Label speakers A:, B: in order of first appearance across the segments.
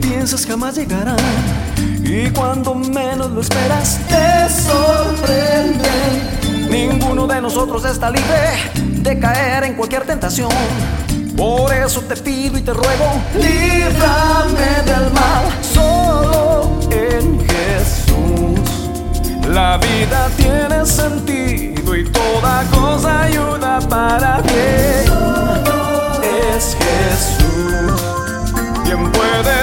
A: piensas jamás llegarán. Y cuando menos lo esperas, te sorprenden. Ninguno de nosotros está libre de caer en cualquier tentación. Por eso te pido y te ruego, líbrame del mal. Solo en Jesús la vida tiene sentido puede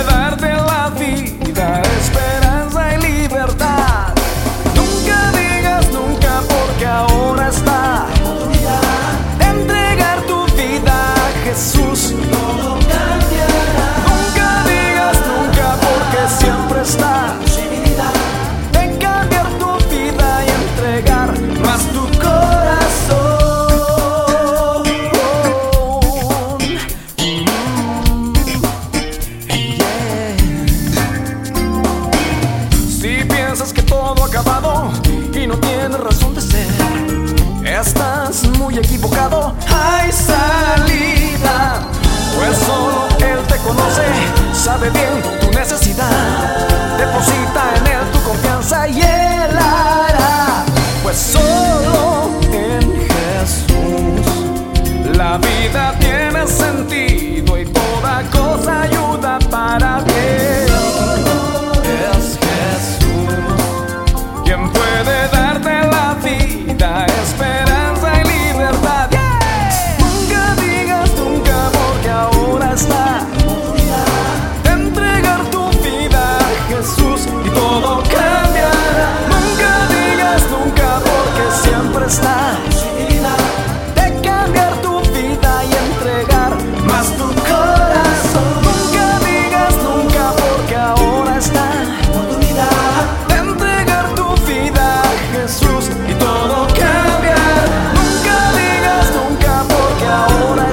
A: estás muy equivocado. Hay salida, pues solo Él te conoce, sabe bien tu necesidad. Deposita en Él tu confianza y Él hará, pues solo en Jesús la vida tiene sentido.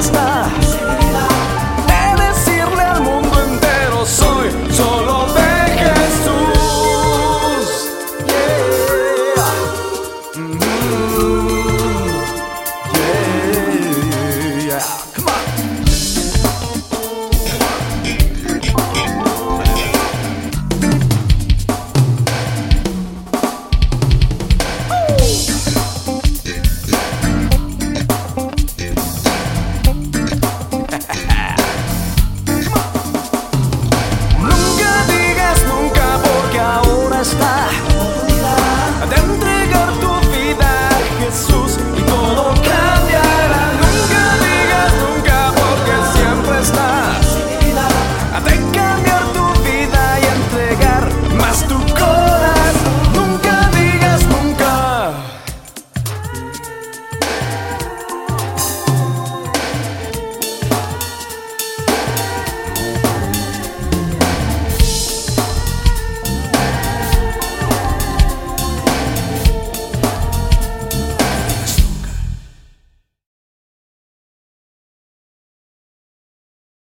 A: Stop.